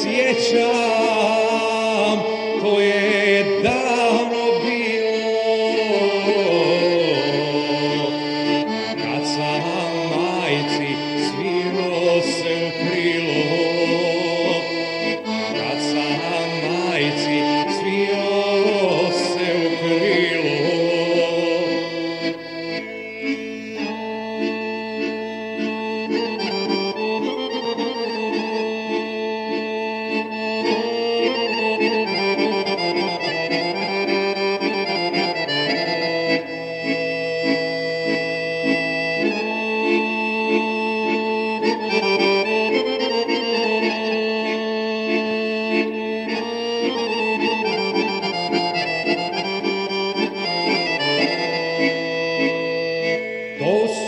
sjećam, to je davno bilo, kad sam majci